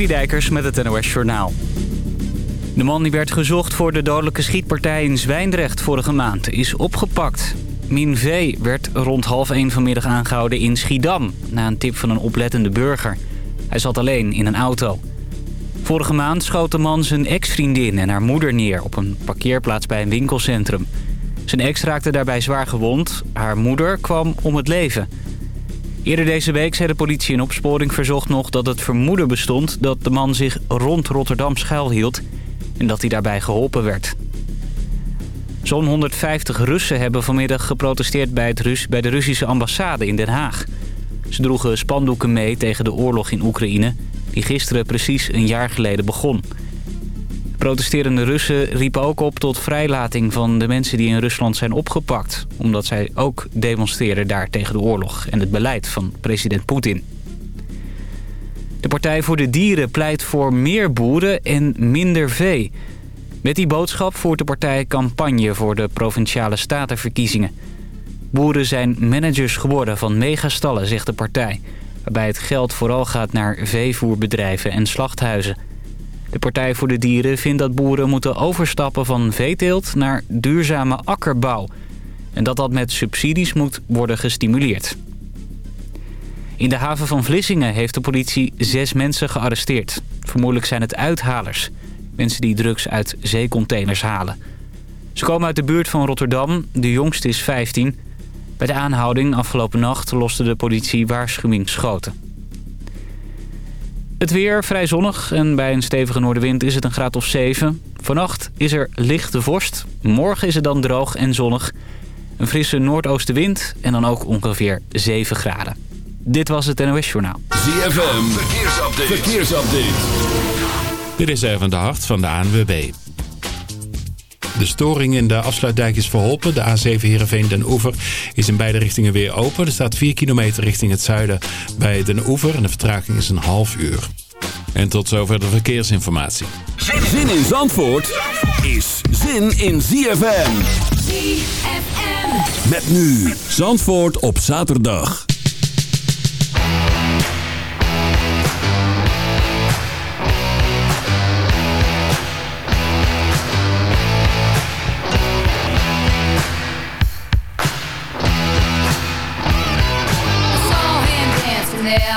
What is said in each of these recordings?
Citydijkers met het NOS Journaal. De man die werd gezocht voor de dodelijke schietpartij in Zwijndrecht vorige maand is opgepakt. Min V werd rond half één vanmiddag aangehouden in Schiedam... na een tip van een oplettende burger. Hij zat alleen in een auto. Vorige maand schoot de man zijn ex-vriendin en haar moeder neer... op een parkeerplaats bij een winkelcentrum. Zijn ex raakte daarbij zwaar gewond. Haar moeder kwam om het leven... Eerder deze week zei de politie in opsporing verzocht nog dat het vermoeden bestond... dat de man zich rond Rotterdam schuilhield en dat hij daarbij geholpen werd. Zo'n 150 Russen hebben vanmiddag geprotesteerd bij, het Rus bij de Russische ambassade in Den Haag. Ze droegen spandoeken mee tegen de oorlog in Oekraïne... die gisteren precies een jaar geleden begon. Protesterende Russen riepen ook op tot vrijlating van de mensen die in Rusland zijn opgepakt. Omdat zij ook demonstreren daar tegen de oorlog en het beleid van president Poetin. De Partij voor de Dieren pleit voor meer boeren en minder vee. Met die boodschap voert de partij campagne voor de Provinciale Statenverkiezingen. Boeren zijn managers geworden van megastallen, zegt de partij. Waarbij het geld vooral gaat naar veevoerbedrijven en slachthuizen. De Partij voor de Dieren vindt dat boeren moeten overstappen van veeteelt naar duurzame akkerbouw. En dat dat met subsidies moet worden gestimuleerd. In de haven van Vlissingen heeft de politie zes mensen gearresteerd. Vermoedelijk zijn het uithalers. Mensen die drugs uit zeecontainers halen. Ze komen uit de buurt van Rotterdam. De jongste is 15. Bij de aanhouding afgelopen nacht loste de politie waarschuwingsschoten. Het weer vrij zonnig en bij een stevige noordenwind is het een graad of 7. Vannacht is er lichte vorst. Morgen is het dan droog en zonnig. Een frisse noordoostenwind en dan ook ongeveer 7 graden. Dit was het NOS Journaal. ZFM, verkeersupdate. verkeersupdate. Dit is even de hart van de ANWB. De storing in de afsluitdijk is verholpen. De A7 Heerenveen Den Oever is in beide richtingen weer open. Er staat 4 kilometer richting het zuiden bij Den Oever. En de vertraging is een half uur. En tot zover de verkeersinformatie. Zin in Zandvoort is zin in ZFM. ZFM. Met nu Zandvoort op zaterdag.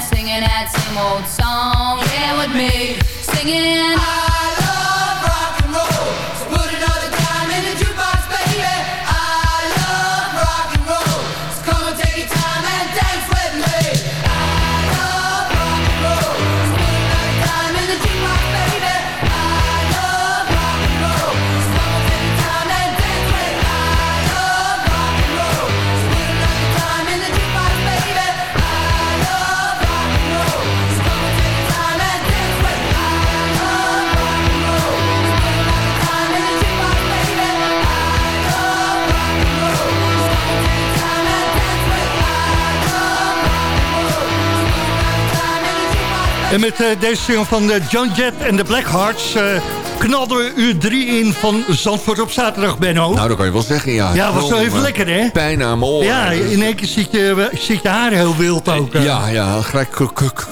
singing that same old song, yeah with me, singing. En met uh, deze single van John Jett en de Blackhearts... knalden we uur drie in van Zandvoort op zaterdag, Benno. Nou, dat kan je wel zeggen, ja. Ja, was wel even lekker, hè? Bijna mooi. Ja, in één keer zit je, zit je haar heel wild ook. Ja, ja, gelijk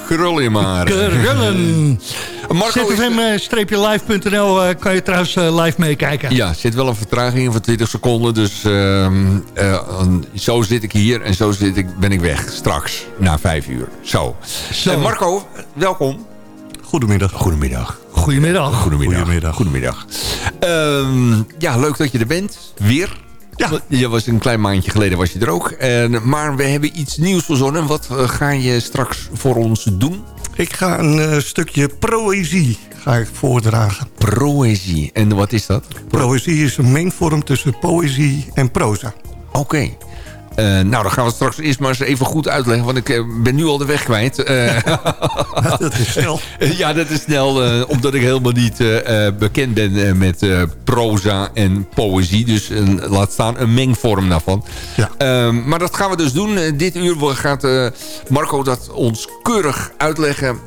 krul in maar. Krullen. ZFM-live.nl uh, kan je trouwens uh, live meekijken. Ja, er zit wel een vertraging van 20 seconden. Dus uh, zo zit ik hier en zo zit ik, ben ik weg. Straks, na vijf uur. Zo. zo. Marco, welkom. Goedemiddag. Goedemiddag. Goedemiddag. Goedemiddag. Goedemiddag. Goedemiddag. Ehm, ja, leuk dat je er bent. Weer. Ja. Je was een klein maandje geleden was je er ook. En, maar we hebben iets nieuws verzonnen. Wat ga je straks voor ons doen? Ik ga een uh, stukje proëzie ga ik voordragen. Proëzie. En wat is dat? Proëzie is een mengvorm tussen poëzie en proza. Oké. Uh, nou, dan gaan we straks eerst maar eens even goed uitleggen. Want ik uh, ben nu al de weg kwijt. Uh, dat is snel. ja, dat is snel. omdat ik helemaal niet bekend ben met proza en poëzie. Dus laat staan een mengvorm daarvan. Ja. Ehm, maar dat gaan we dus doen. dit uur gaat Marco dat ons keurig uitleggen.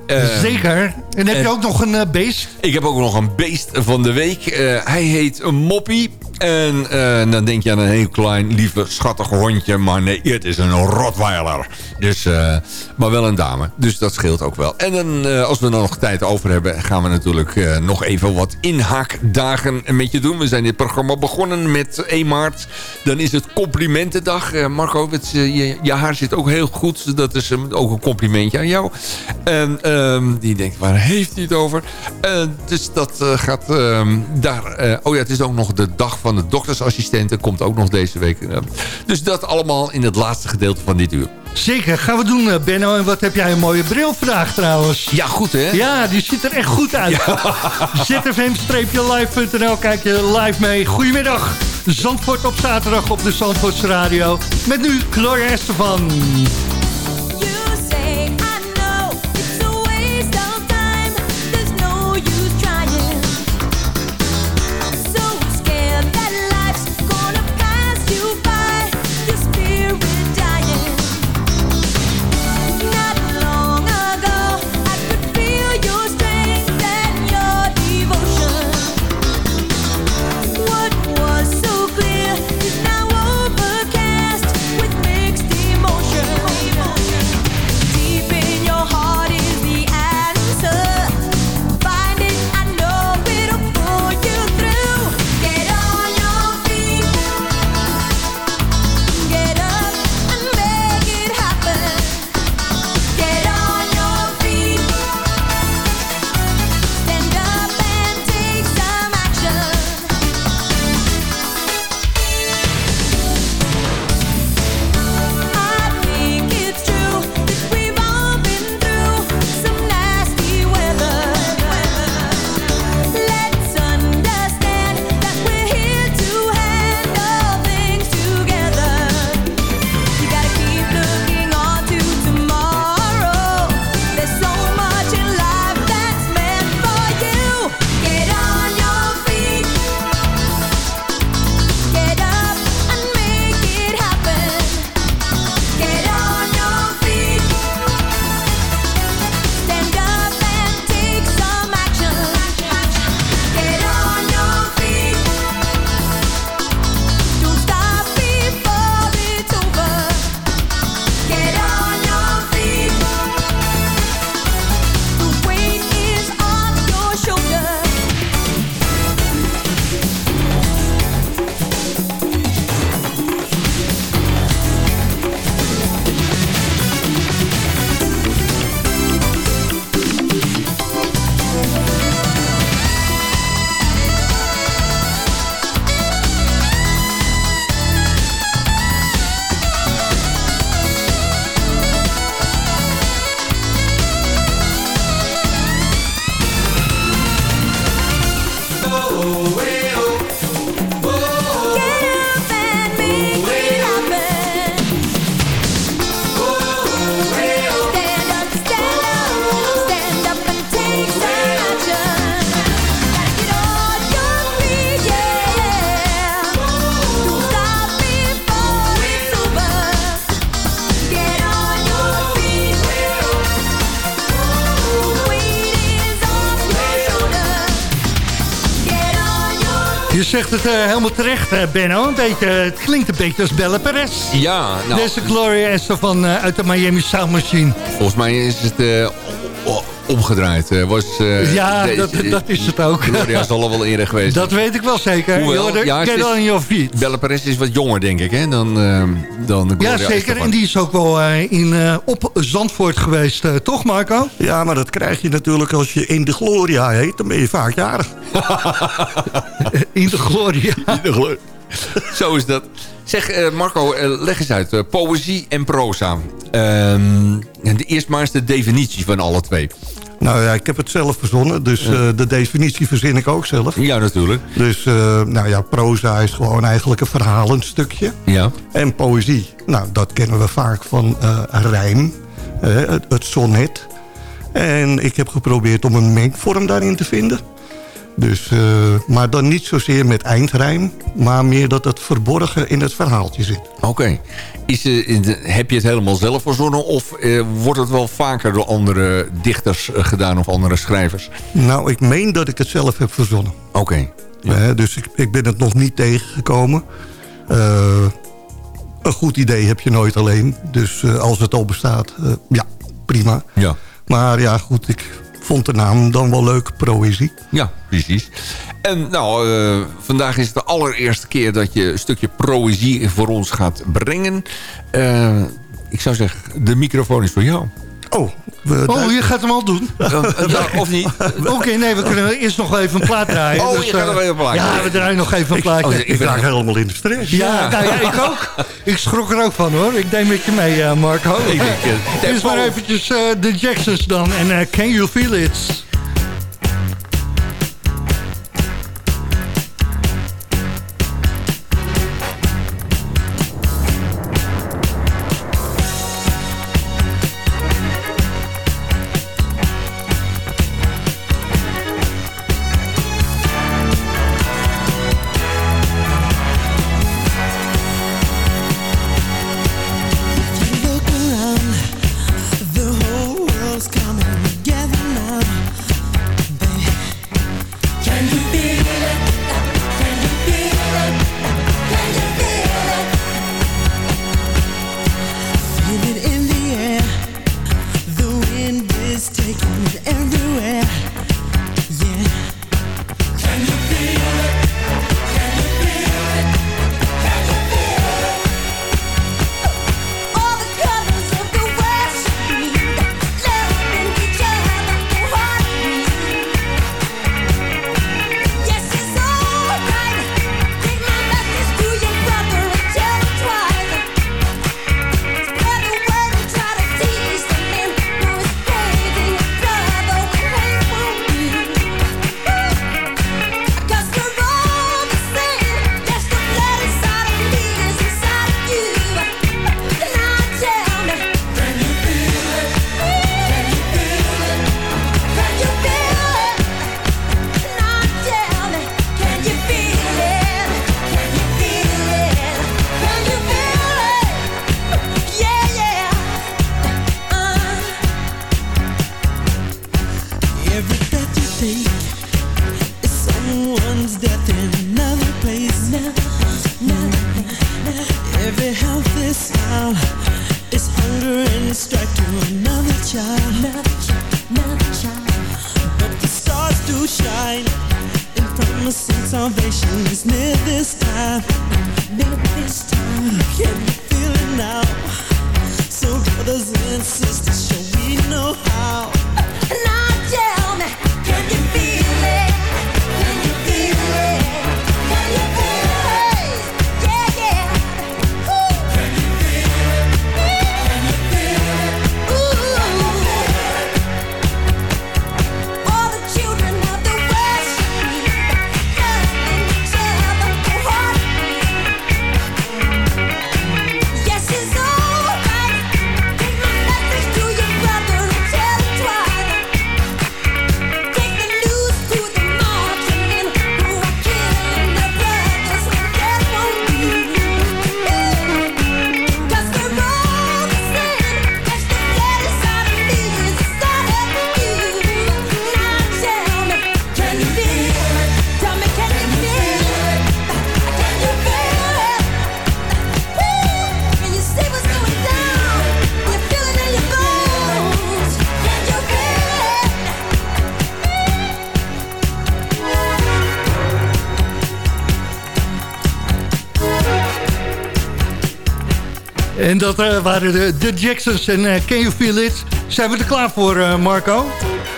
Zeker. En heb je ook nog een beest? Ik heb ook nog een beest van de week. hij heet Moppie. En uh, dan denk je aan een heel klein, lieve, schattig hondje. Maar nee, het is een Rottweiler. Dus, uh, maar wel een dame. Dus dat scheelt ook wel. En dan, uh, als we dan nog tijd over hebben... gaan we natuurlijk nog even wat inhaakdagen met je doen. We zijn dit programma begonnen met 1 maart. Dan is het complimentendag. Marco, het, je, je, haar zit ook heel goed. Dat is ook een complimentje aan jou. En um, die denkt, waar heeft hij het over? dus dat gaat ehm, daar... oh ja, het is ook nog de dag van van de doktersassistenten komt ook nog deze week. Dus dat allemaal in het laatste gedeelte van dit uur. Zeker, gaan we doen eh, Benno. En wat heb jij een mooie bril vandaag trouwens. Ja, goed hè? Ja, die ziet er echt goed uit. Ja. zfm-live.nl, kijk je live mee. Goedemiddag, Zandvoort op zaterdag op de Zandvoortse Radio. Met nu Gloria Estefan. Zegt het uh, helemaal terecht, uh, Benno. Een beetje, het klinkt een beetje als Belle Perez. Ja. Nou, Deze Gloria Esther van, uh, uit de Miami Sound Machine. Volgens mij is het omgedraaid. Uh, was, uh, ja, de, dat, dat, is het ook. Gloria zal al wel eerder geweest Dat weet ik wel zeker. Hoewel, ja, get on your feet. Belle Perez is wat jonger, denk ik, hè, dan, uh, dan Gloria Ja, zeker. Estefan. En die is ook wel in, op Zandvoort geweest, toch Marco? Ja, maar dat krijg je natuurlijk als je in de Gloria heet. Dan ben je vaak jarig. in de Gloria. In de Gloria. Zo is dat. Zeg, uh, Marco, uh, leg eens uit. Uh, poëzie en proza. Ehm, eerst maar eens de definitie van alle twee. Nou ja, ik heb het zelf verzonnen. Dus ja. de definitie verzin ik ook zelf. Ja, natuurlijk. Dus nou ja, proza is gewoon eigenlijk een verhalend stukje. Ja. En poëzie, nou dat kennen we vaak van rijm. het, het sonnet. En ik heb geprobeerd om een mengvorm daarin te vinden. Dus, uh, maar dan niet zozeer met eindrijm, maar meer dat het verborgen in het verhaaltje zit. Oké. Okay. Uh, heb je het helemaal zelf verzonnen of uh, wordt het wel vaker door andere dichters gedaan of andere schrijvers? Nou, ik meen dat ik het zelf heb verzonnen. Oké. Okay. Ja. dus ik, ik, ben het nog niet tegengekomen. een goed idee heb je nooit alleen. Dus als het al bestaat, ja, prima. Ja. Maar ja, goed, ik vond de naam dan wel leuk, Proëzie. Ja, precies. En nou, uh, vandaag is het de allereerste keer dat je een stukje Proëzie voor ons gaat brengen. Uh, ik zou zeggen, de microfoon is voor jou. Oh, oh, je gaat hem al doen? of niet? Oké, okay, nee, we kunnen eerst nog even een plaat draaien. Oh, dus, je gaat nog even een plaatje. Ja, we draaien nog even een plaatje. Ik, oh, ik raak helemaal in de stress. Ja, ja. Nou, ja, ik ook. Ik schrok er ook van, hoor. Ik neem met je mee, uh, Marco. Ik denk, uh, Eerst maar eventjes uh, de Jacksons dan. En uh, Can You Feel It? En dat eh, waren de, de Jacksons en uh, Can You Feel It? Zijn we er klaar voor, uh, Marco?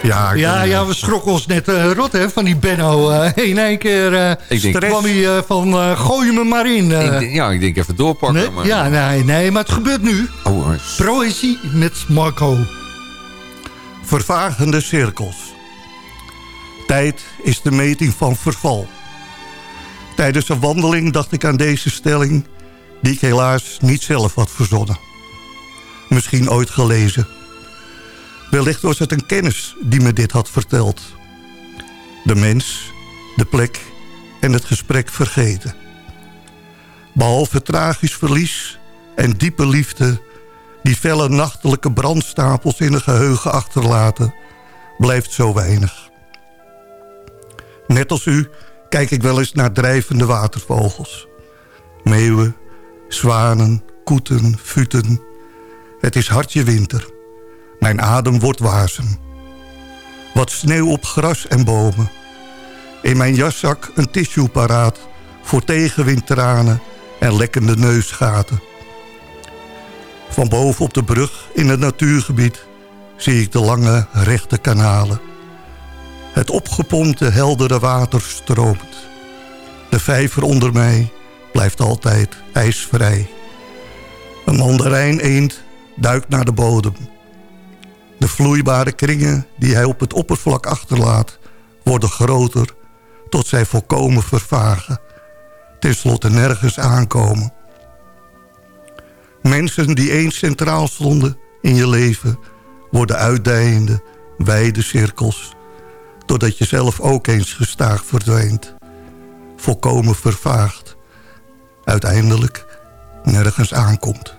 Ja, ja, ja, we schrokken ons net rot hè, van die Benno. in één keer ik denk, kwam hij van gooi me maar in. Ik ja, ik denk even doorpakken. Nee, maar... Ja, nee, nee, maar het gebeurt nu. Oh, Proëzie met Marco. Vervagende cirkels. Tijd is de meting van verval. Tijdens een wandeling dacht ik aan deze stelling... die ik helaas niet zelf had verzonnen. Misschien ooit gelezen. Wellicht was het een kennis die me dit had verteld. De mens, de plek en het gesprek vergeten. Behalve tragisch verlies en diepe liefde... die felle nachtelijke brandstapels in een geheugen achterlaten... blijft zo weinig. Net als u kijk ik wel eens naar drijvende watervogels. Meeuwen, zwanen, koeten, futen. Het is hartje winter. Mijn adem wordt wazen. Wat sneeuw op gras en bomen. In mijn jaszak een tissue paraat... voor tegenwindtranen en lekkende neusgaten. Van boven op de brug in het natuurgebied... zie ik de lange, rechte kanalen. Het opgepompte heldere water stroomt. De vijver onder mij blijft altijd ijsvrij. Een mandarijn eend duikt naar de bodem. De vloeibare kringen die hij op het oppervlak achterlaat... worden groter tot zij volkomen vervagen. Ten slotte nergens aankomen. Mensen die eens centraal stonden in je leven... worden uitdijende, wijde cirkels doordat je zelf ook eens gestaag verdwijnt. Volkomen vervaagd. Uiteindelijk nergens aankomt.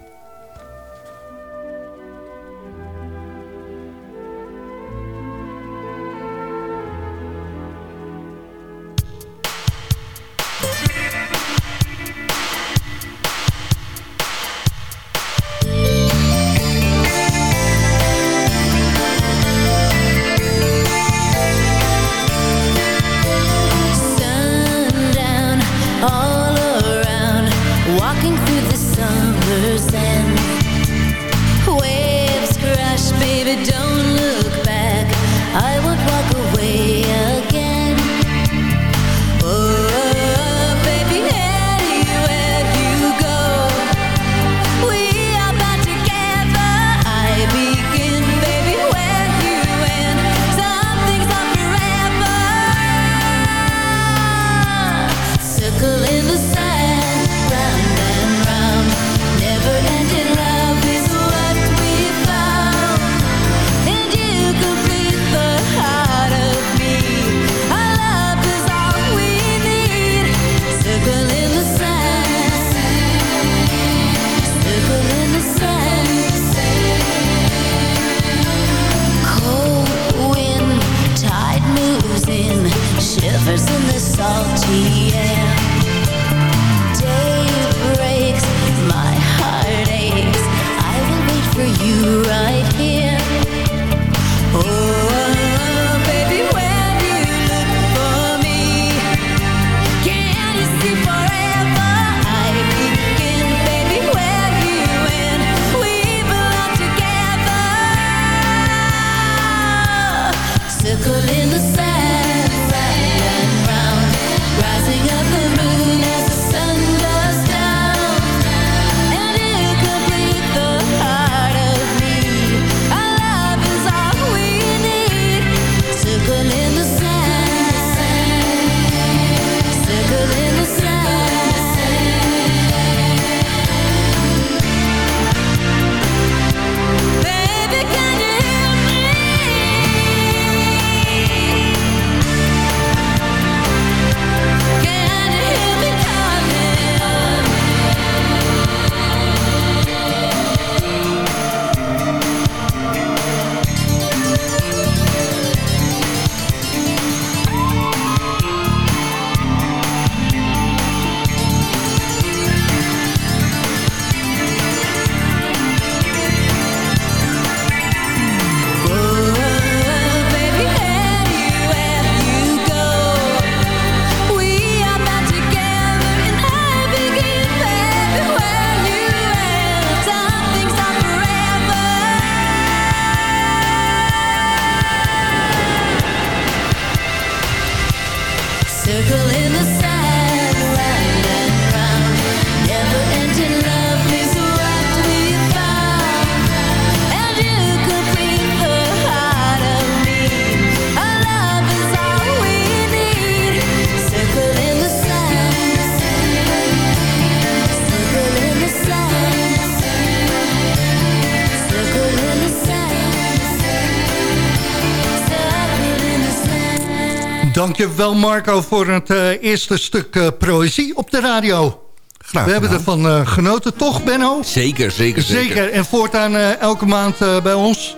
Dankjewel Marco voor het eh, eerste stuk uh, proëzie op de radio. Graag We hebben ervan uh, genoten, toch Benno? Zeker, zeker, zeker. Zeker, en voortaan elke maand bij ons?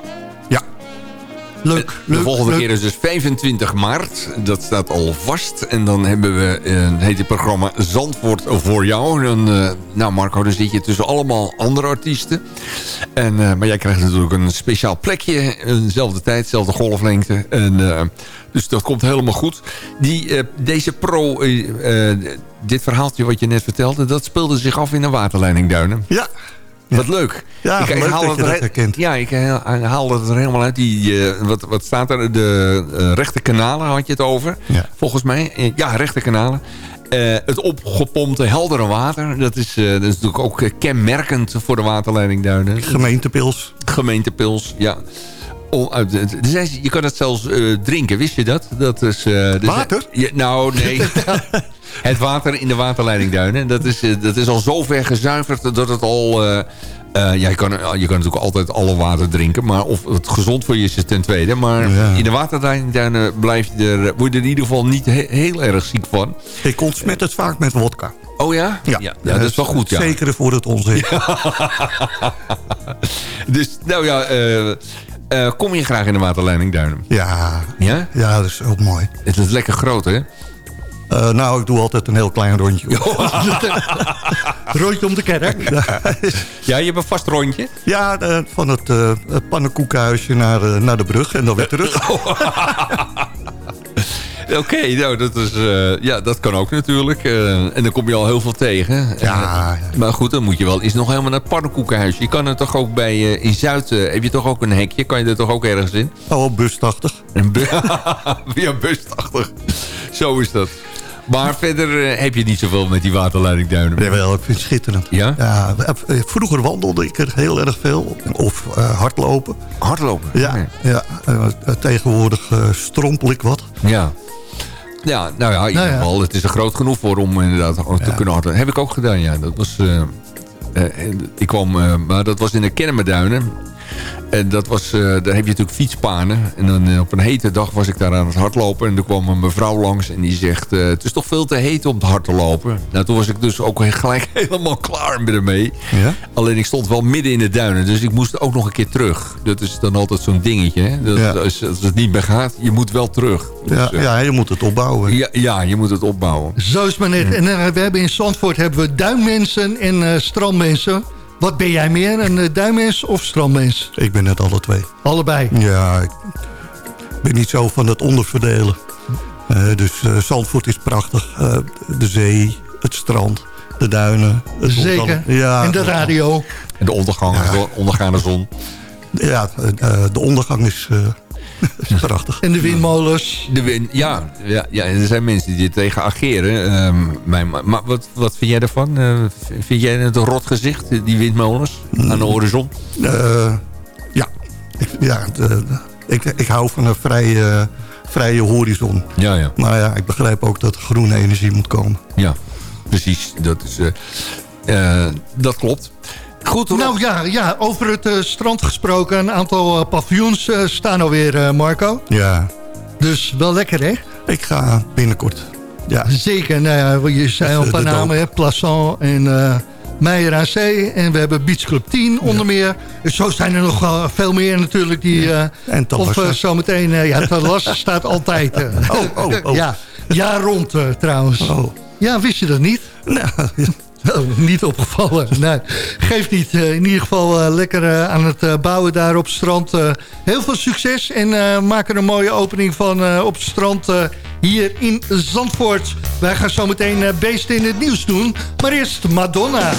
Leuk, De leuk, volgende leuk. keer is dus 25 maart. Dat staat al vast. En dan hebben we, uh, heet het programma Zandvoort voor jou. Dan, uh, nou Marco, dan zit je tussen allemaal andere artiesten. En, uh, maar jij krijgt natuurlijk een speciaal plekje. Dezelfde tijd, dezelfde golflengte. En, dus dat komt helemaal goed. Die, deze pro, dit verhaaltje wat je net vertelde... dat speelde zich af in de waterleidingduinen. Ja. Wat leuk. Ja, ik, leuk haal dat je het dat herkent. Ja, ik haal het er helemaal uit. Die, uh, wat, wat staat er? De uh, rechte kanalen had je het over. Ja. Volgens mij. Uh, ja, rechte kanalen. het opgepompte heldere water. Dat is, dat is natuurlijk ook kenmerkend voor de waterleidingduinen. Gemeentepils. Gemeentepils, ja. Oh, je kan het zelfs drinken, wist je dat? dat is, dus, water? Nou, nee. het water in de waterleidingduinen. Dat is, dat is al zo ver gezuiverd dat het al... Ja, je kan, je kan natuurlijk altijd alle water drinken. Maar of het gezond voor je is, is ten tweede. Maar ja. in de waterleidingduinen blijf je er, word je er in ieder geval niet he heel erg ziek van. Ik ontsmet het vaak met wodka. Oh ja? Ja, ja, ja dat is wel goed. Ja. Zeker voor het onzin. dus, nou ja... Uh, uh, kom je graag in de waterleidingduinen? Ja. Ja? Ja, dat is ook mooi. Het is lekker groot, hè? Uh, nou, ik doe altijd een heel klein rondje. rondje om de kerk. ja, je hebt een vast rondje? Ja, uh, van het uh, pannenkoekenhuisje naar, naar de brug en dan weer terug. Oké, okay, nou, dat, is, ja, dat kan ook natuurlijk. en dan kom je al heel veel tegen. Ja, ja. Maar goed, dan moet je wel eens nog helemaal naar het pannenkoekenhuisje. Je kan er toch ook bij, in Zuid, heb je toch ook een hekje? Kan je er toch ook ergens in? Oh, busachtig. Een bu ja, busachtig. Zo is dat. Maar verder heb je niet zoveel met die waterleidingduinen. Jawel, ik vind het schitterend. Ja? ja? Vroeger wandelde ik er heel erg veel. Of uh, hardlopen. Hardlopen? Ja, ja. ja uh, tegenwoordig strompel ik wat. Ja. Ja, nou ja, in ieder geval, het is er groot genoeg voor om inderdaad te kunnen hardlopen. Heb ik ook gedaan, ja. Dat was, ik kwam, maar dat was in de Kennemerduinen. En dat was, uh, daar heb je natuurlijk fietspanen. En dan uh, op een hete dag was ik daar aan het hardlopen. En er kwam een mevrouw langs en die zegt... Uh, het is toch veel te heet om te hard te lopen. Nou, toen was ik dus ook gelijk helemaal klaar met ermee. Ja? Alleen ik stond wel midden in de duinen. Dus ik moest ook nog een keer terug. Dat is dan altijd zo'n dingetje. Hè? Dat, Ja. als, als het niet meer gaat, je moet wel terug. Dus, Ja, eh, ja, je moet het opbouwen. ja, ja, je moet het opbouwen. Zo is het maar net. En uh, we hebben in Zandvoort hebben we duinmensen en uh, strandmensen. Wat ben jij meer, een uh, duinmens of strandmens? Ik ben net alle twee. Allebei. Ja, ik ben niet zo van het onderverdelen. Uh, dus uh, Zandvoort is prachtig. Uh, de zee, het strand, de duinen. Het Zeker. Ja, en de radio. En de ondergang, Ja. de ondergaande zon. Ja, uh, de ondergang is, uh, is prachtig. En de windmolens. De win, ja, ja, ja, er zijn mensen die er tegen ageren. Um, mijn, maar wat, wat vind jij ervan? Uh, vind jij het een rot gezicht, die windmolens aan de horizon? Uh, ja, ik, ja de, de, ik, ik hou van een vrije, vrije horizon. Ja, ja. Maar ja, ik begrijp ook dat groene energie moet komen. Ja, precies. Dat, is, uh, dat klopt. Goed, Rob. Nou ja, ja over het uh, strand gesproken. Een aantal uh, paviljoens uh, staan alweer, uh, Marco. Ja. Dus wel lekker, hè? Ik ga binnenkort. Ja. Zeker. Nou ja, je zei al een paar namen, hè? Plassant en uh, Meijer Zee. En we hebben Beach Club 10 onder ja. meer. Dus zo zijn er nog uh, veel meer natuurlijk. Die, uh, en Talassa. Of zometeen... ja, Talassa staat altijd. oh, oh, oh. Ja, jaar rond trouwens. Oh. Ja, wist je dat niet? Nou, Niet opgevallen. Nee, geeft niet. Uh, in ieder geval uh, lekker uh, aan het bouwen daar op het strand. heel veel succes en maak er een mooie opening van op het strand hier in Zandvoort. Wij gaan zo meteen beesten in het nieuws doen. Maar eerst Madonna.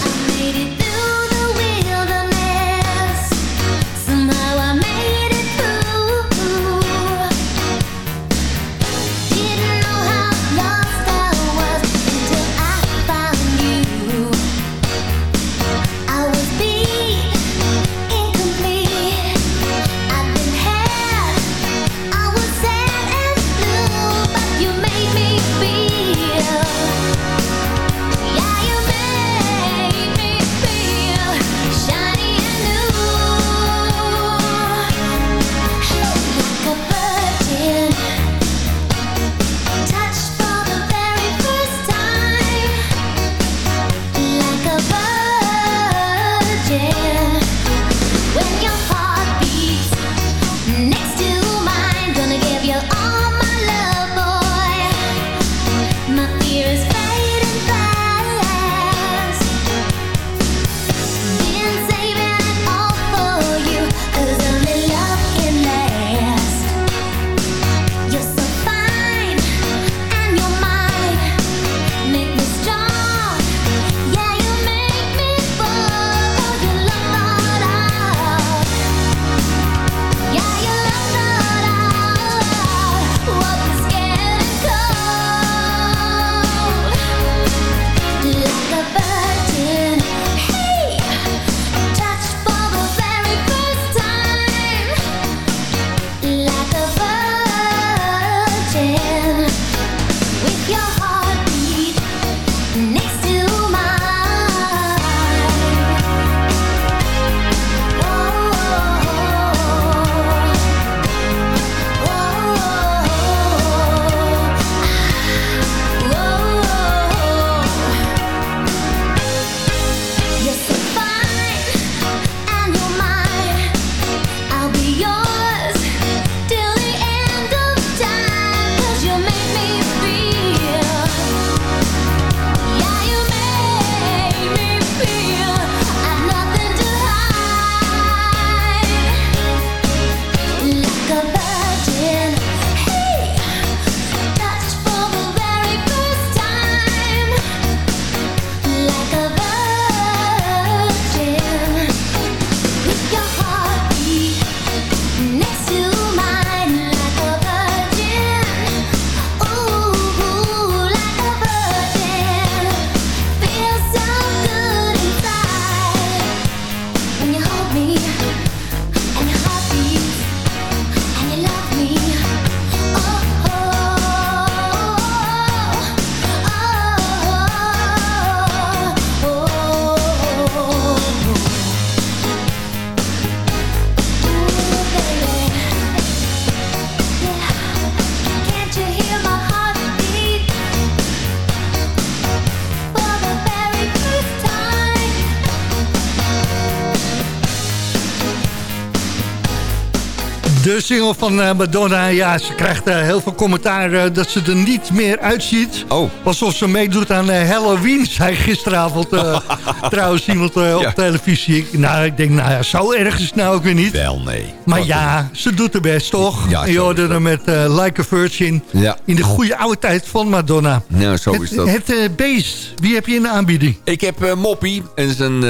Single van uh, Madonna, ja, ze krijgt uh, heel veel commentaar uh, dat ze er niet meer uitziet. Oh. Alsof ze meedoet aan Halloween, zei gisteravond trouwens iemand ja. op televisie. Nou, ik denk, nou ja, zo erg is het nou ook weer niet. Wel, nee. Maar Wat ja, ze doet er best, toch? Ja, je hoorde er met Like a Virgin ja. in de goede oude tijd van Madonna. Nou, zo het, is dat. Het beest, wie heb je in de aanbieding? Ik heb Moppie, en is een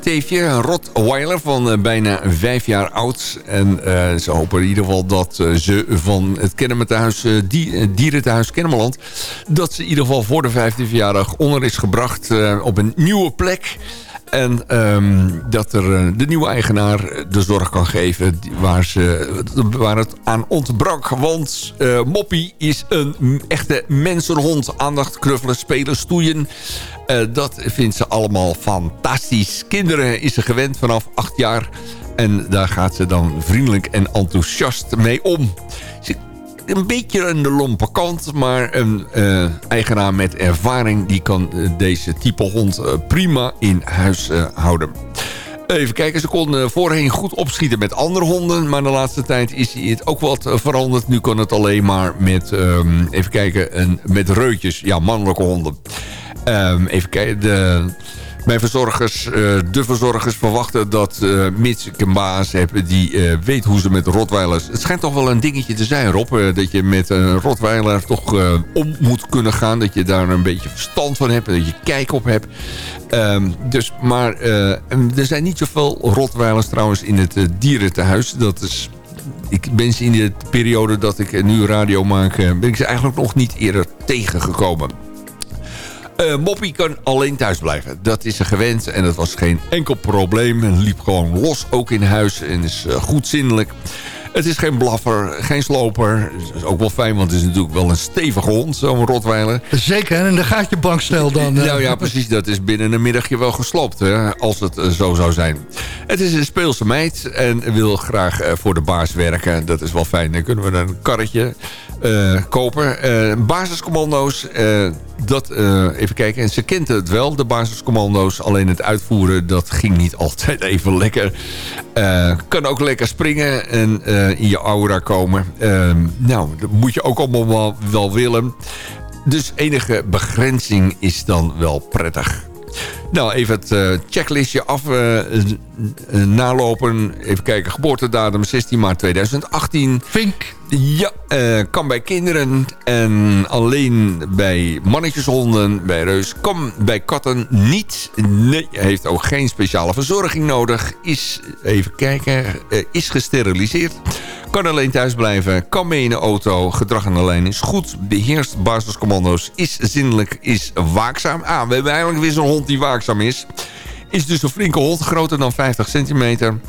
teefje, een Rottweiler van bijna vijf jaar oud. En ze hopen in ieder geval dat uh, ze van het Kennemerthuis, uh, die, dierentehuis Kennemerland... dat ze in ieder geval voor de 15e verjaardag onder is gebracht op een nieuwe plek... En um, dat er de nieuwe eigenaar de zorg kan geven waar, ze, waar het aan ontbrak. Want Moppie is een echte mensenhond. Aandacht, knuffelen, spelen, stoeien. Dat vindt ze allemaal fantastisch. Kinderen is ze gewend vanaf acht jaar. En daar gaat ze dan vriendelijk en enthousiast mee om. Ze een beetje aan de lompe kant, maar een uh, eigenaar met ervaring... die kan uh, deze type hond uh, prima in huis houden. Even kijken, ze kon voorheen goed opschieten met andere honden... maar de laatste tijd is het ook wat veranderd. Nu kan het alleen maar met, um, even kijken, met reutjes. Ja, mannelijke honden. Um, even kijken, de... Mijn verzorgers, uh, de verzorgers verwachten dat uh, mits ik een baas heb die uh, weet hoe ze met rotweilers... Het schijnt toch wel een dingetje te zijn, Rob. dat je met een rotweiler toch om moet kunnen gaan. Dat je daar een beetje verstand van hebt. Dat je kijk op hebt. Um, dus, maar er zijn niet zoveel rotweilers trouwens in het dierentehuis. Dat is ik ben ze in de periode dat ik nu radio maak... ben ik ze eigenlijk nog niet eerder tegengekomen. Uh, Moppie kan alleen thuis blijven. Dat is ze gewend en dat was geen enkel probleem. En liep gewoon los, ook in huis en is uh, goed zindelijk. Het is geen blaffer, geen sloper. Dat is ook wel fijn, want het is natuurlijk wel een stevige hond, zo'n rotweiler. Zeker, en dan gaat je bankstel dan. Uh... Nou ja, precies. Dat is binnen een middagje wel gesloopt, hè, als het zo zou zijn. Het is een speelse meid en wil graag voor de baas werken. Dat is wel fijn. Dan kunnen we een karretje uh, kopen. Uh, basiscommando's, uh, dat, even kijken. En ze kent het wel, de basiscommando's. Alleen het uitvoeren, dat ging niet altijd even lekker. kan ook lekker springen en in je aura komen. nou, dat moet je ook allemaal wel willen. Dus enige begrenzing is dan wel prettig. Nou, even het uh, checklistje af uh, uh, nalopen. Even kijken, geboortedatum 16 maart 2018. Vink. Ja, kan bij kinderen en alleen bij mannetjeshonden, bij reus. Kan bij katten niet. Nee, heeft ook geen speciale verzorging nodig. Is, even kijken, is gesteriliseerd. Kan alleen thuis blijven, kan mee in de auto. Gedrag aan de lijn is goed. Beheerst basiscommando's, is zinnelijk, is waakzaam. Ah, we hebben eigenlijk weer zo'n hond die waakzaam is. Is dus een flinke hond, groter dan 50 centimeter.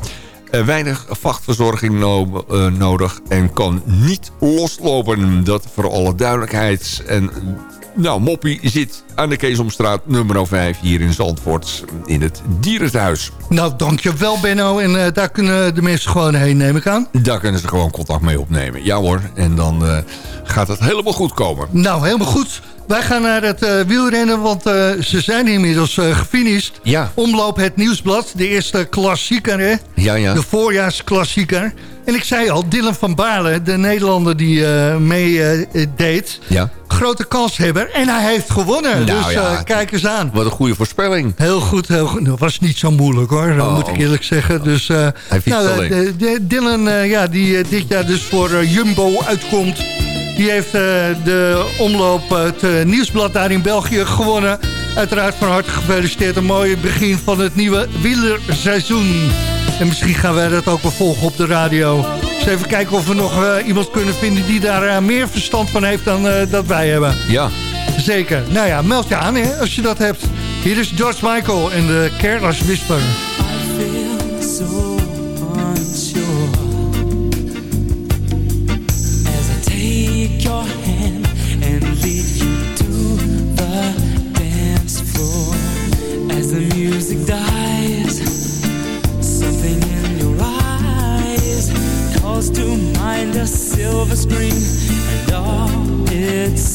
Uh, weinig vachtverzorging uh, nodig en kan niet loslopen. Dat voor alle duidelijkheid. En nou, Moppie zit aan de Keesomstraat nummer 5 hier in Zandvoort in het dierenthuis. Nou, dankjewel Benno. En uh, daar kunnen de mensen gewoon heen, neem ik aan. Daar kunnen ze gewoon contact mee opnemen. Ja hoor, en dan uh, gaat het helemaal goed komen. Nou, helemaal goed. Wij gaan naar het uh, wielrennen, want ze zijn inmiddels gefinished. Ja. Omloop het Nieuwsblad, de eerste klassieker, hè? Ja, ja. De voorjaarsklassieker. En ik zei al, Dylan van Baarle, de Nederlander die meedeed... ja. grote kanshebber. En hij heeft gewonnen, nou, dus ja, kijk eens aan. Wat een goede voorspelling. Heel goed, heel goed. Dat was niet zo moeilijk, hoor. Dat Oh. moet ik eerlijk zeggen. Dus, Hij nou, Dylan, ja, die dit jaar dus voor Jumbo uitkomt... Die heeft uh, de omloop het uh, nieuwsblad daar in België gewonnen. Uiteraard van harte gefeliciteerd. Een mooi begin van het nieuwe wielerseizoen. En misschien gaan wij dat ook wel volgen op de radio. Dus even kijken of we nog uh, iemand kunnen vinden die daar meer verstand van heeft dan dat wij hebben. Ja. Zeker. Nou ja, meld je aan hè, als je dat hebt. Hier is George Michael en de Careless Whisper. I feel so silver screen And all its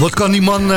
Wat kan die man,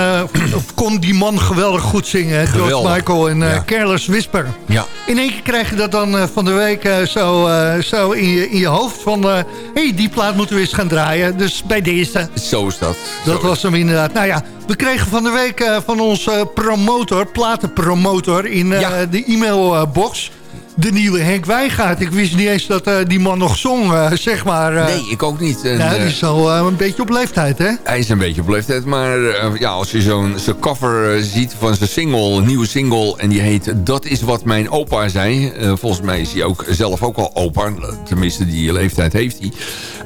of kon die man geweldig goed zingen, hè? George Geweldig. Michael en eh Ja. Careless Whisper. Ja. In één keer krijg je dat dan eh, van de week zo, zo in, je, in je hoofd van... hé, hey, die plaat moeten we eens gaan draaien. Dus bij deze, Zo is dat. dat Zo was hem inderdaad. Nou ja, we kregen van de week van onze promotor, platenpromotor... in Ja. de e-mailbox, de nieuwe Henk Wijngaard. Ik wist niet eens dat eh, die man nog zong, eh, zeg maar. eh. Nee, ik ook niet. Nou, eh, die is al een beetje op leeftijd, hè? Hij is een beetje op leeftijd, maar ja, als je zo'n cover ziet van zijn single, een nieuwe single... en die heet Dat is wat mijn opa zei. Volgens mij is hij ook zelf ook al opa. Tenminste, die leeftijd heeft hij.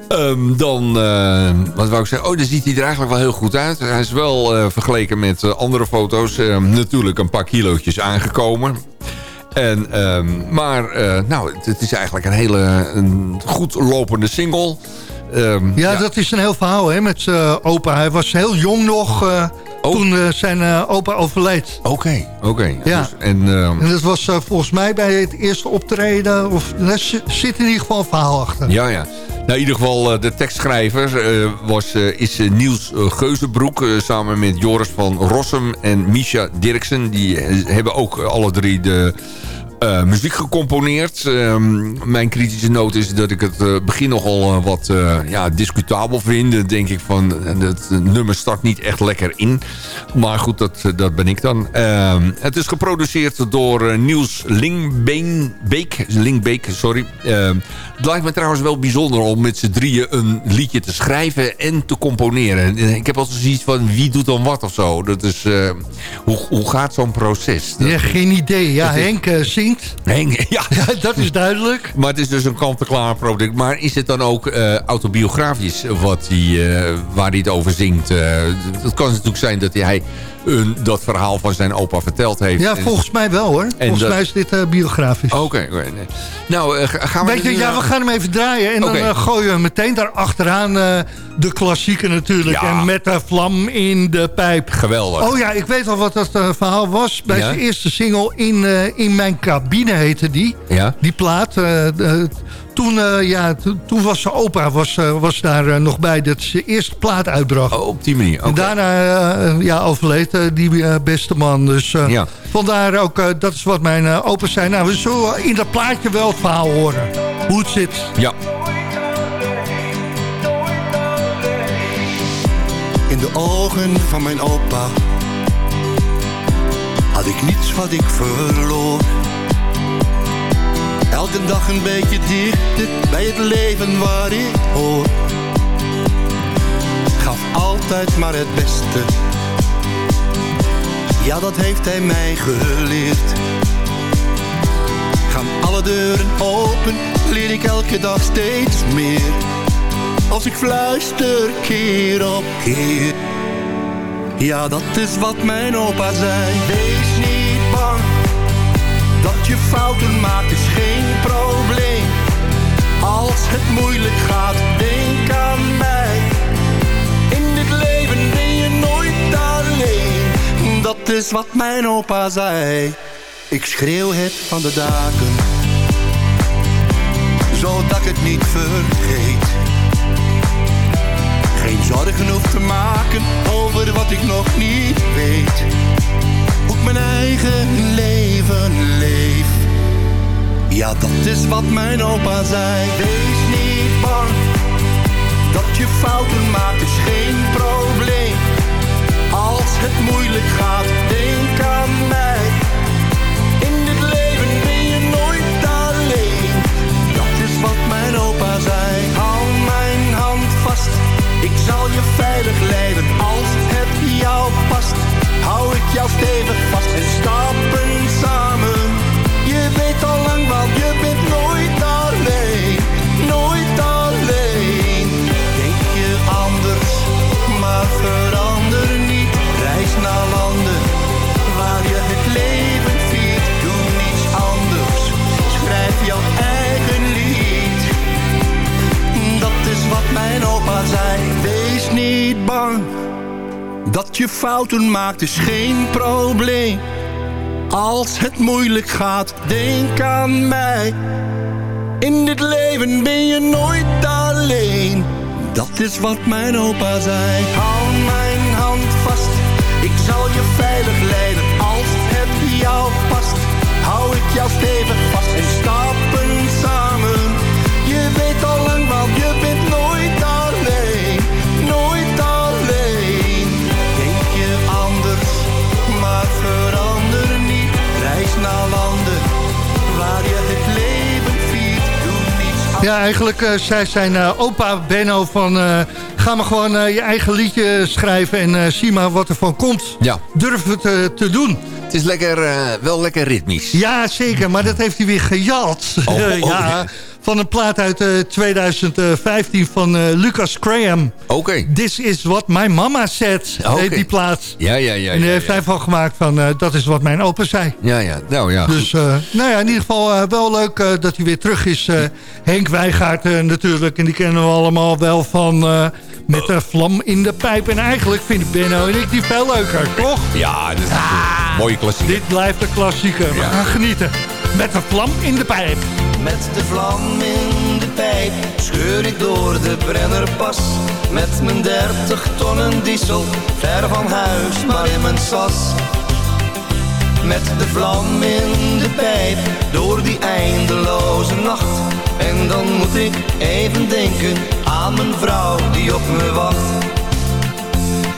Ehm, dan, wat wou ik zeggen? Oh, dan ziet hij er eigenlijk wel heel goed uit. Hij is wel vergeleken met andere foto's natuurlijk een paar kilootjes aangekomen. En, ehm, maar eh, nou, het, is eigenlijk een hele een goed lopende single. Ehm, Ja, dat is een heel verhaal hè, met zijn opa. Hij was heel jong nog eh, Oh. toen eh, zijn opa overleed. Oké, oké. Ja. Dus, en, ehm, En dat was volgens mij bij het eerste optreden. Of, er zi- zit in ieder geval een verhaal achter. Ja, ja. Nou, in ieder geval, eh, de tekstschrijver eh, was, eh, is Niels Geuzenbroek... samen met Joris van Rossum en Misha Dirksen. Die hebben ook alle drie de eh, muziek gecomponeerd. Ehm, mijn kritische noot is dat ik het eh, begin nogal eh, wat ja, discutabel vind. Dan denk ik van, het nummer start niet echt lekker in. Maar goed, dat, dat ben ik dan. Ehm, het is geproduceerd door Niels Lingbeenbeek. Linkbeek, sorry. Ehm, het lijkt me trouwens wel bijzonder om met z'n drieën een liedje te schrijven en te componeren. Ik heb altijd zoiets van wie doet dan wat of zo. Dat is, hoe, hoe gaat zo'n proces? Dat- Ja, geen idee. Ja, Henk eh, Henk, ja. Ja, dat is duidelijk. Maar het is dus een kant-en-klaar product. Maar is het dan ook eh, autobiografisch wat hij, eh, waar hij het over zingt? Eh, het kan natuurlijk zijn dat hij een, dat verhaal van zijn opa verteld heeft. Ja, En- volgens mij wel hoor. Volgens dat- mij is dit eh, biografisch. Oké, nee. nou ga- gaan we... Weet je, ja, eh, we gaan hem even draaien. En dan eh, gooien we meteen daar achteraan de klassieke natuurlijk. Ja. En met de vlam in de pijp. Geweldig. Oh ja, ik weet al wat dat verhaal was. Bij Ja? zijn eerste single in, in Mijn Cabine heette die. Ja? Die plaat. de- toen, eh, ja, to- toen was zijn opa was, eh, was daar eh, nog bij. Dat ze eerste plaat uitbracht. Oh, op die manier. En daarna ja, overleed die beste man. Dus eh, Ja. vandaar ook, dat is wat mijn opa zei. Nou, we zullen in dat plaatje wel het verhaal horen. Hoe het zit. Ja. In de ogen van mijn opa had ik niets wat ik verloor. Elke dag een beetje dichter bij het leven waar ik hoor. Gaf altijd maar het beste. Ja, dat heeft hij mij geleerd. Gaan alle deuren open, leer ik elke dag steeds meer. Als ik fluister keer op keer. Ja, dat is wat mijn opa zei. Wees niet dat je fouten maakt is geen probleem. Als het moeilijk gaat, denk aan mij. In dit leven ben je nooit alleen. Dat is wat mijn opa zei. Ik schreeuw het van de daken, zodat ik het niet vergeet. Geen zorgen hoef te maken over wat ik nog niet weet. Mijn eigen leven leef. Ja, dat is wat mijn opa zei. Wees niet bang, dat je fouten maakt is geen probleem. Als het moeilijk gaat, denk aan mij. In dit leven ben je nooit alleen. Dat is wat mijn opa zei. Hou mijn hand vast. Ik zal je veilig leiden als het jou past. Hou ik jou stevig vast en stappen samen. Je weet al lang wat, je bent nooit alleen. Nooit alleen. Denk je anders, maar verander niet. Reis naar landen waar je het leven viert. Doe niets anders. Schrijf jouw eigen lied. Dat is wat mijn opa zei. Wees niet bang. Dat je fouten maakt is geen probleem. Als het moeilijk gaat, denk aan mij. In dit leven ben je nooit alleen. Dat is wat mijn opa zei. Hou mijn hand vast. Ik zal je veilig leiden als het jou past. Hou ik jou stevig vast Ja, eigenlijk eh, zei zijn eh, opa Benno van... eh, ga maar gewoon je eigen liedje schrijven en zie maar wat er van komt. Ja. Durf het te doen. Het is lekker, wel lekker ritmisch. Ja, zeker, maar dat heeft hij weer gejat. Oh, oh, ja. Van een plaat uit eh, 2015 van eh, Lucas Graham. Oké. This is what my mama said, Oké. heet die plaat. Ja, ja, ja. en die ja, heeft ja. hij van gemaakt van, eh, dat is wat mijn opa zei. Ja, ja. Nou ja. Dus eh, nou ja, in ieder geval eh, wel leuk eh, dat hij weer terug is. eh, Henk Wijgaard eh, natuurlijk. En die kennen we allemaal wel van eh, met de vlam in de pijp. En eigenlijk vind ik Benno en ik die veel leuker, toch? Ja, dat is een mooie klassieker. Dit blijft een klassieker. We gaan genieten. Met de vlam in de pijp. Met de vlam in de pijp scheur ik door de Brennerpas. Met mijn dertig tonnen diesel, ver van huis, maar in mijn sas. Met de vlam in de pijp, door die eindeloze nacht. En dan moet ik even denken aan mijn vrouw die op me wacht.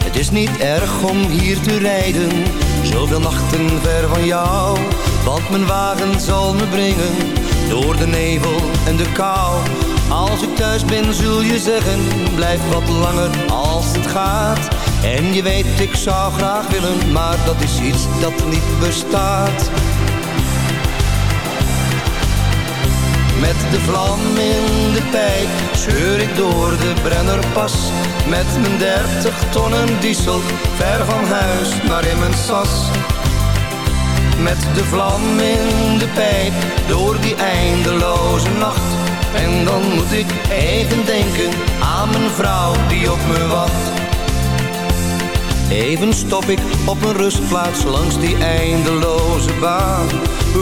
Het is niet erg om hier te rijden, zoveel nachten ver van jou. Want mijn wagen zal me brengen, door de nevel en de kou. Als ik thuis ben zul je zeggen, blijf wat langer als het gaat. En je weet ik zou graag willen, maar dat is iets dat niet bestaat. Met de vlam in de pijp scheur ik door de Brennerpas. Met mijn dertig tonnen diesel, ver van huis, maar in mijn sas. Met de vlam in de pijp, door die eindeloze nacht. En dan moet ik even denken aan mijn vrouw die op me wacht. Even stop ik op een rustplaats langs die eindeloze baan.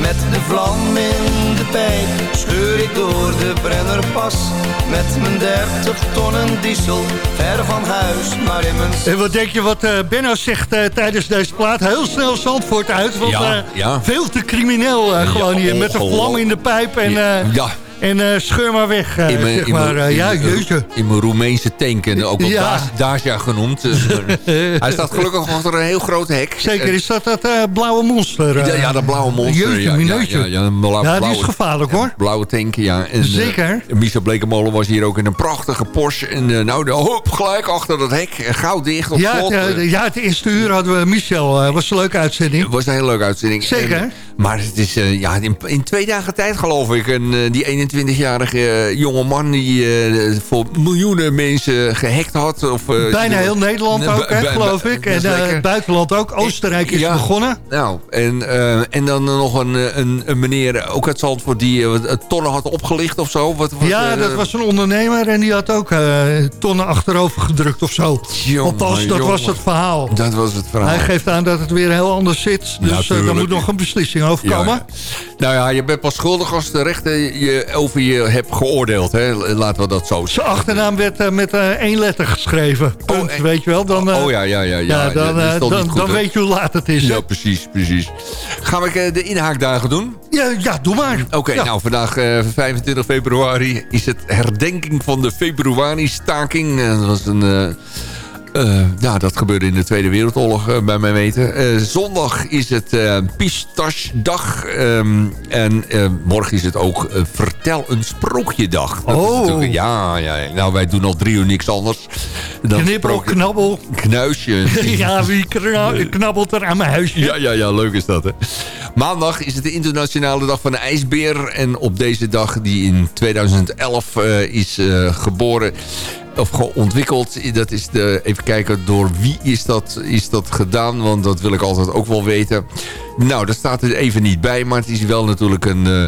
Met de vlam in de pijp scheur ik door de Brennerpas. Met mijn dertig tonnen diesel, ver van huis, maar in mijn... En wat denk je wat eh, Benno zegt eh, tijdens deze plaat? Heel snel Zandvoort uit, want Ja, eh, ja. veel te crimineel gewoon hier. Met een vlam in de pijp en, eh, Ja. En eh, scheur maar weg, eh, In mijn- zeg maar. eh, in ja, jeetje. In mijn Roemeense tank. En ook wel Ja. Dacia- genoemd. Hij staat gelukkig achter een heel groot hek. Zeker, is dat dat blauwe monster? Ja, ja, dat blauwe monster. Jeetje, ja, ja, mineutje. ja, ja, blauw- Ja, die is gevaarlijk hoor. Blauwe tank, ja. En, Zeker. Michel Blekemolen was hier ook in een prachtige Porsche. En nou, de, hop, gelijk achter dat hek. Gauw dicht op Ja, slot. het, ja, het eerste uur hadden we Michel. was een leuke uitzending. Het was een hele leuke uitzending. Zeker. En, maar het is eh, ja, in, in twee dagen tijd geloof ik. En, eh, die 21-jarige eh, jonge man die voor miljoenen mensen gehackt had. Of, Bijna heel Nederland ook, hè, geloof ik. En het buitenland ook. Oostenrijk is Ja. begonnen. Nou, en, en dan nog een, een, een meneer, ook uit Zandvoort, die tonnen had opgelicht of zo. Wat, wat, Ja, dat was een ondernemer en die had ook tonnen achterover gedrukt of zo. Jongen, Althans, dat jongen. was het verhaal. Dat was het verhaal. Hij geeft aan dat het weer heel anders zit. Dus daar moet nog een beslissing Ja. Nou ja, je bent pas schuldig als de rechter je over je hebt geoordeeld. Hè? Laten we dat zo zeggen. Zijn achternaam werd eh, met eh, één letter geschreven. Punt, eh, weet je wel. Dan, oh ja, ja, ja. ja, dan, dan, dan weet je hoe laat het is. hè? Ja, precies, precies. Gaan we de inhaakdagen doen? Ja, ja, doe maar. Oké, Ja. nou vandaag eh, 25 februari is het herdenking van de februari-staking. Dat was een... eh, ja, dat gebeurde in de Tweede Wereldoorlog, eh, bij mijn weten. Eh, zondag is het eh Pistache-dag. ehm, en morgen is het ook Vertel een Sprookje-dag. Oh. Ja, ja, nou wij doen al drie uur niks anders. dan Knippel, sprookje- knabbel. Knuisje. ja, wie kna- knabbelt er aan mijn huisje? Ja, ja, ja, leuk is dat, hè. Maandag is het de internationale dag van de ijsbeer. En op deze dag, die in 2011 eh, is geboren of ontwikkeld. Dat is de, even kijken, door wie is dat, is dat gedaan? Want dat wil ik altijd ook wel weten. Nou, dat staat er even niet bij. Maar het is wel natuurlijk een... eh,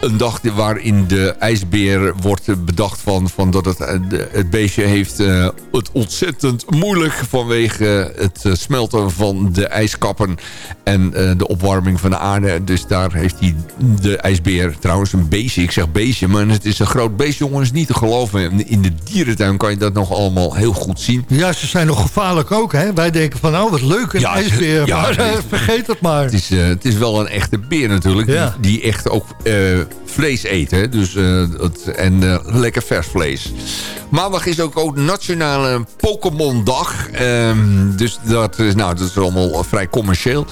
een dag waarin de ijsbeer wordt bedacht van, van dat het, eh, het beestje heeft eh, het ontzettend moeilijk vanwege het eh, smelten van de ijskappen en de opwarming van de aarde. Dus daar heeft hij de ijsbeer, trouwens een beestje, ik zeg beestje, maar het is een groot beestje jongens, niet te geloven. In de dierentuin kan je dat nog allemaal heel goed zien. Ja, ze zijn nog gevaarlijk ook, hè? Wij denken van, oh, wat leuk, een Ja, ijsbeer. ja, maar vergeet het maar. Het is, het is wel een echte beer natuurlijk. Die, die echt ook vlees eten. Dus, eh, het- en eh, lekker vers vlees. Maandag is ook, ook Nationale Pokémon-dag. Ehm, dus dat is, nou, dat is allemaal vrij commercieel.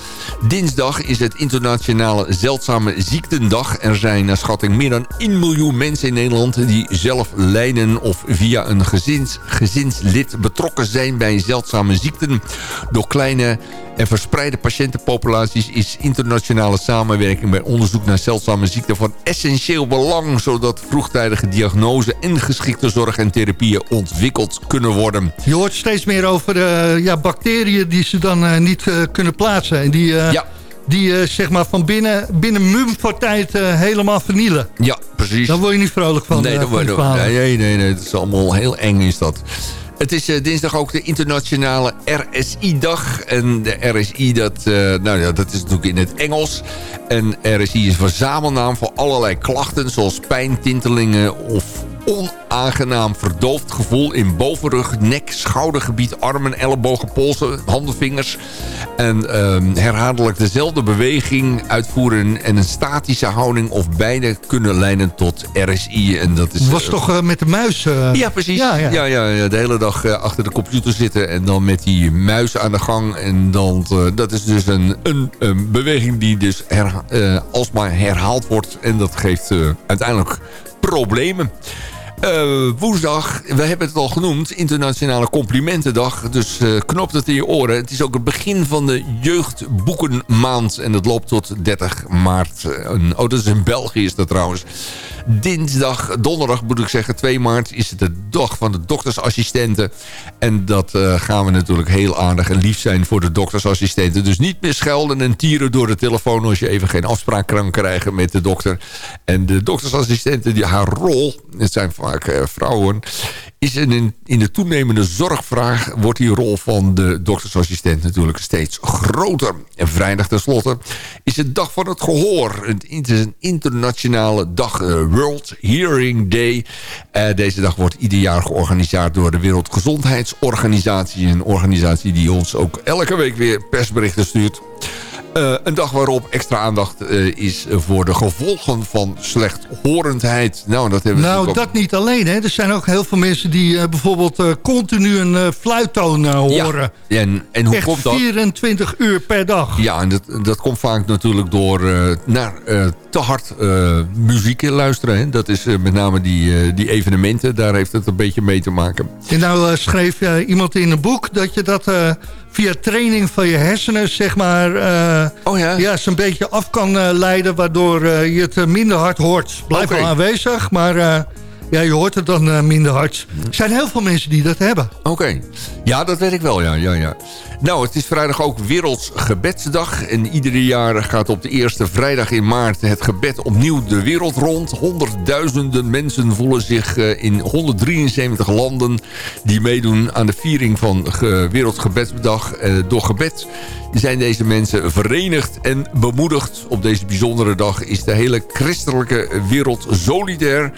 Dinsdag is het Internationale Zeldzame Ziektendag. Er zijn naar schatting meer dan 1 miljoen mensen in Nederland... die zelf lijden of via een gezins, gezinslid betrokken zijn bij zeldzame ziekten. Door kleine en verspreide patiëntenpopulaties is internationale samenwerking bij onderzoek naar zeldzame ziekten van essentieel belang, zodat vroegtijdige diagnose en geschikte zorg en therapieën ontwikkeld kunnen worden. Je hoort steeds meer over eh, ja, bacteriën die ze dan eh, niet eh, kunnen plaatsen. En die, Ja. die zeg maar van binnen, binnen mum voor tijd eh, helemaal vernielen. Ja, precies. Daar word je niet vrolijk van. nee, dat van nee, nee, nee, het is allemaal heel eng is dat. Het is eh, dinsdag ook de internationale RSI-dag. En de RSI, dat, eh, nou ja, dat is natuurlijk in het Engels. En RSI is verzamelnaam voor allerlei klachten... zoals pijn, tintelingen of onaangenaam verdoofd gevoel... in bovenrug, nek, schoudergebied, armen, ellebogen, polsen, handen, vingers. En ehm, herhaaldelijk dezelfde beweging uitvoeren... en een statische houding of beide kunnen leiden tot RSI. En dat is, was eh, toch eh, met de muis? eh, ja, precies. Ja, Ja, ja. de hele dag achter de computer zitten en dan met die muis aan de gang. En dan, dat is dus een, een, een beweging die dus alsmaar herhaald wordt. En dat geeft uiteindelijk problemen. Eh, woensdag, we hebben het al genoemd, Internationale Complimentendag. Dus eh knopt het in je oren. Het is ook het begin van de jeugdboekenmaand. En dat loopt tot 30 maart. Oh, dat is in België is dat trouwens. Dinsdag, donderdag moet ik zeggen, 2 maart... is het de dag van de doktersassistenten. En dat eh, gaan we natuurlijk heel aardig en lief zijn voor de doktersassistenten. Dus niet meer schelden en tieren door de telefoon... als je even geen afspraak kan krijgen met de dokter. En de doktersassistenten, die, haar rol, het zijn vaak eh, vrouwen... is in, in de toenemende zorgvraag... wordt die rol van de doktersassistent natuurlijk steeds groter. En vrijdag tenslotte is het dag van het gehoor. Het is een internationale dag, eh, World Hearing Day. Eh, deze dag wordt ieder jaar georganiseerd door de Wereldgezondheidsorganisatie. Een organisatie die ons ook elke week weer persberichten stuurt. Eh, een dag waarop extra aandacht eh, is voor de gevolgen van slechthorendheid. Nou, dat hebben we Nou, dat niet alleen. Hè. Er zijn ook heel veel mensen die eh, bijvoorbeeld continu een fluittoon horen. Ja, en, en hoe Echt komt dat? 24 uur per dag. Ja, en dat, dat komt vaak natuurlijk door naar te hard muziek luisteren. Hè. Dat is met name die, die evenementen. Daar heeft het een beetje mee te maken. En nou schreef iemand in een boek dat je dat via training van je hersenen, zeg maar, eh, Oh ja? ja, zo'n beetje af kan eh, leiden, waardoor eh, je het minder hard hoort. Blijft Oké. wel aanwezig, maar ja, je hoort het dan eh, minder hard. Er zijn heel veel mensen die dat hebben. Oké. Ja, dat weet ik wel, ja, ja, ja. Nou, het is vrijdag ook Werelds Gebedsdag. En iedere jaar gaat op de eerste vrijdag in maart het gebed opnieuw de wereld rond. Honderdduizenden mensen voelen zich eh, in 173 landen... die meedoen aan de viering van ge- Wereldgebedsdag. Eh, door gebed zijn deze mensen verenigd en bemoedigd. Op deze bijzondere dag is de hele christelijke wereld solidair...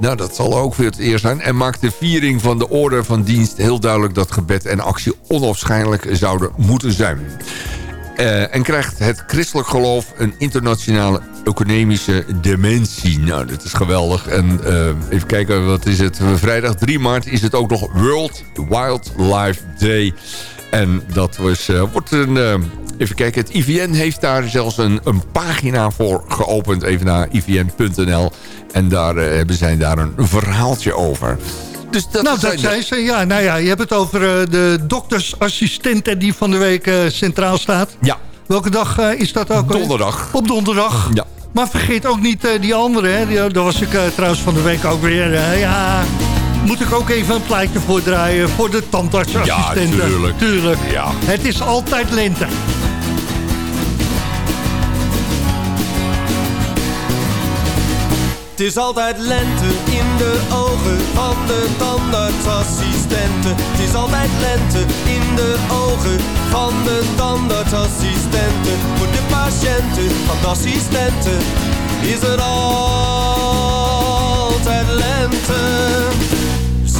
Nou, dat zal ook weer het eerst zijn. En maakt de viering van de orde van dienst heel duidelijk... dat gebed en actie onafscheidelijk zouden moeten zijn. Eh, en krijgt het christelijk geloof een internationale economische dimensie. Nou, dat is geweldig. En eh, even kijken, wat is het? Vrijdag 3 maart is het ook nog World Wildlife Day. En dat was, eh, wordt een... eh, even kijken, het IVN heeft daar zelfs een, een pagina voor geopend. Even naar ivn.nl. En daar eh, hebben zij daar een verhaaltje over. Dus dat nou, zijn dat zei ze. Ja, nou ja, je hebt het over de doktersassistenten die van de week centraal staat. Ja, Welke dag is dat ook? donderdag. Op donderdag. Ja. Maar vergeet ook niet die andere. Hè? Die, daar was ik trouwens van de week ook weer. ja, moet ik ook even een plaatje voor draaien. Voor de tandartsassistenten. Ja, tuurlijk. tuurlijk. Ja. Het is altijd lente. Het is altijd lente in de ogen van de tandartsassistenten. Het is altijd lente in de ogen van de tandartsassistenten. Voor de patiënten van de assistenten is het altijd lente.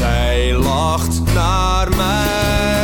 Zij lacht naar mij,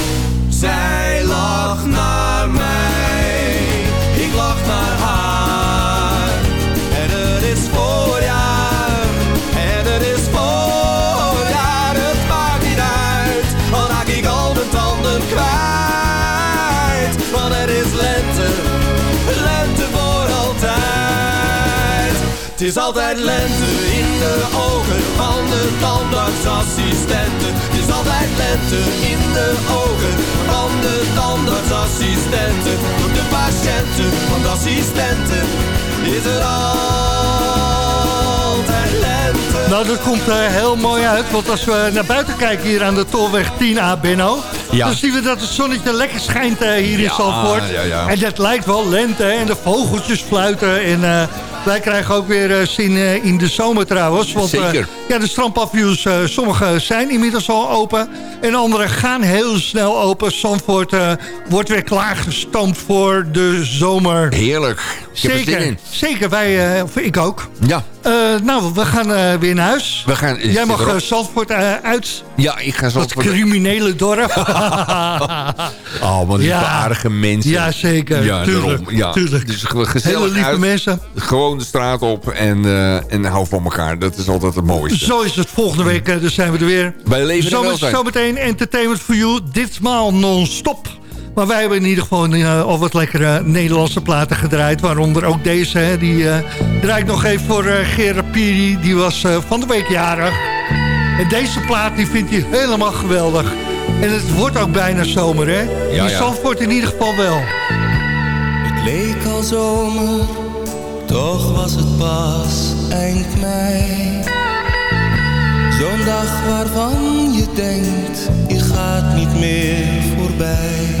En het is voorjaar, en het is voorjaar. Het maakt niet uit, al raak ik al mijn tanden kwijt. Want het is lente, lente voor altijd. Het is altijd lente in de ogen van de tandartsassistenten. Het is altijd lente in de ogen van de tandartsassistenten. Voor de patiënten van de assistenten is er altijd lente. Nou, dat komt eh, heel mooi uit. Want als we naar buiten kijken hier aan de Tolweg 10A, Benno... Ja. dan zien we dat het zonnetje lekker schijnt eh, hier in Ja, Zandvoort. ja, ja. En dat lijkt wel lente, hè, en de vogeltjes fluiten. En eh, wij krijgen ook weer eh, zin eh, in de zomer trouwens. Want, eh, Zeker. ja, de strandpavioens, sommige zijn inmiddels al open. En andere gaan heel snel open. Zandvoort wordt weer klaargestoomd voor de zomer. Heerlijk. Er Zeker, zeker. Wij, eh, of ik ook. Ja, Eh, nou, we gaan eh, weer naar huis. we gaan... Jij mag Zandvoort uit. Ja, ik ga zo... Dat criminele dorp. Oh, wat Ja. aardige mensen. ja, zeker. Ja, tuurlijk. Ja. tuurlijk. Dus ge- gezellig Hele lieve uit. mensen. Gewoon de straat op en, en hou van elkaar. Dat is altijd het mooiste. Zo is het. Volgende week dus zijn we er weer. Bij leven zometeen Entertainment for You. Ditmaal non-stop. Maar wij hebben in ieder geval eh, al wat lekkere Nederlandse platen gedraaid. Waaronder ook deze. Hè, die eh draait nog even voor eh Gerard Piri. Die was eh, van de week jarig. En deze plaat die vindt hij helemaal geweldig. En het wordt ook bijna zomer, hè? Ja, in ja. Zandvoort in ieder geval wel. Het leek al zomer, toch was het pas eind mei. Zo'n dag waarvan je denkt, je gaat niet meer voorbij.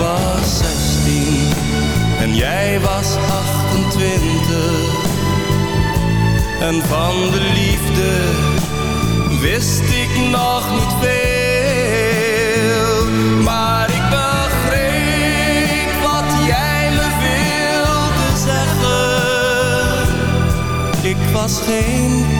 was 16 en jij was 28. En van de liefde wist ik nog niet veel. Maar ik begreep wat jij me wilde zeggen. Ik was geen